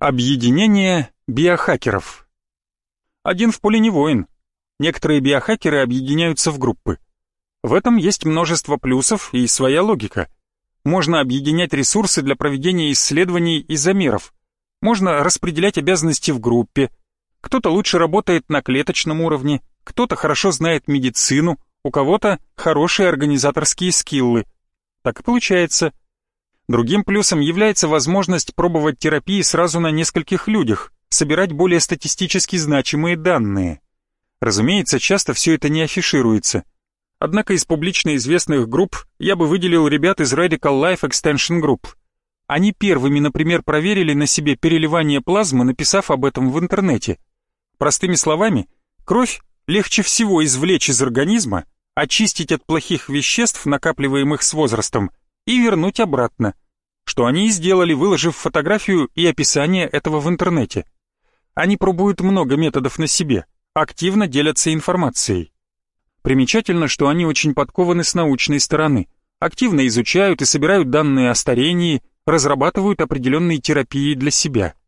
Объединение биохакеров. Один в поле не воин. Некоторые биохакеры объединяются в группы. В этом есть множество плюсов и своя логика. Можно объединять ресурсы для проведения исследований и замеров. Можно распределять обязанности в группе. Кто-то лучше работает на клеточном уровне, кто-то хорошо знает медицину, у кого-то хорошие организаторские скиллы. Так и получается – Другим плюсом является возможность пробовать терапии сразу на нескольких людях, собирать более статистически значимые данные. Разумеется, часто все это не афишируется. Однако из публично известных групп я бы выделил ребят из Radical Life Extension Group. Они первыми, например, проверили на себе переливание плазмы, написав об этом в интернете. Простыми словами, кровь легче всего извлечь из организма, очистить от плохих веществ, накапливаемых с возрастом, и вернуть обратно, что они и сделали, выложив фотографию и описание этого в интернете. Они пробуют много методов на себе, активно делятся информацией. Примечательно, что они очень подкованы с научной стороны, активно изучают и собирают данные о старении, разрабатывают определенные терапии для себя –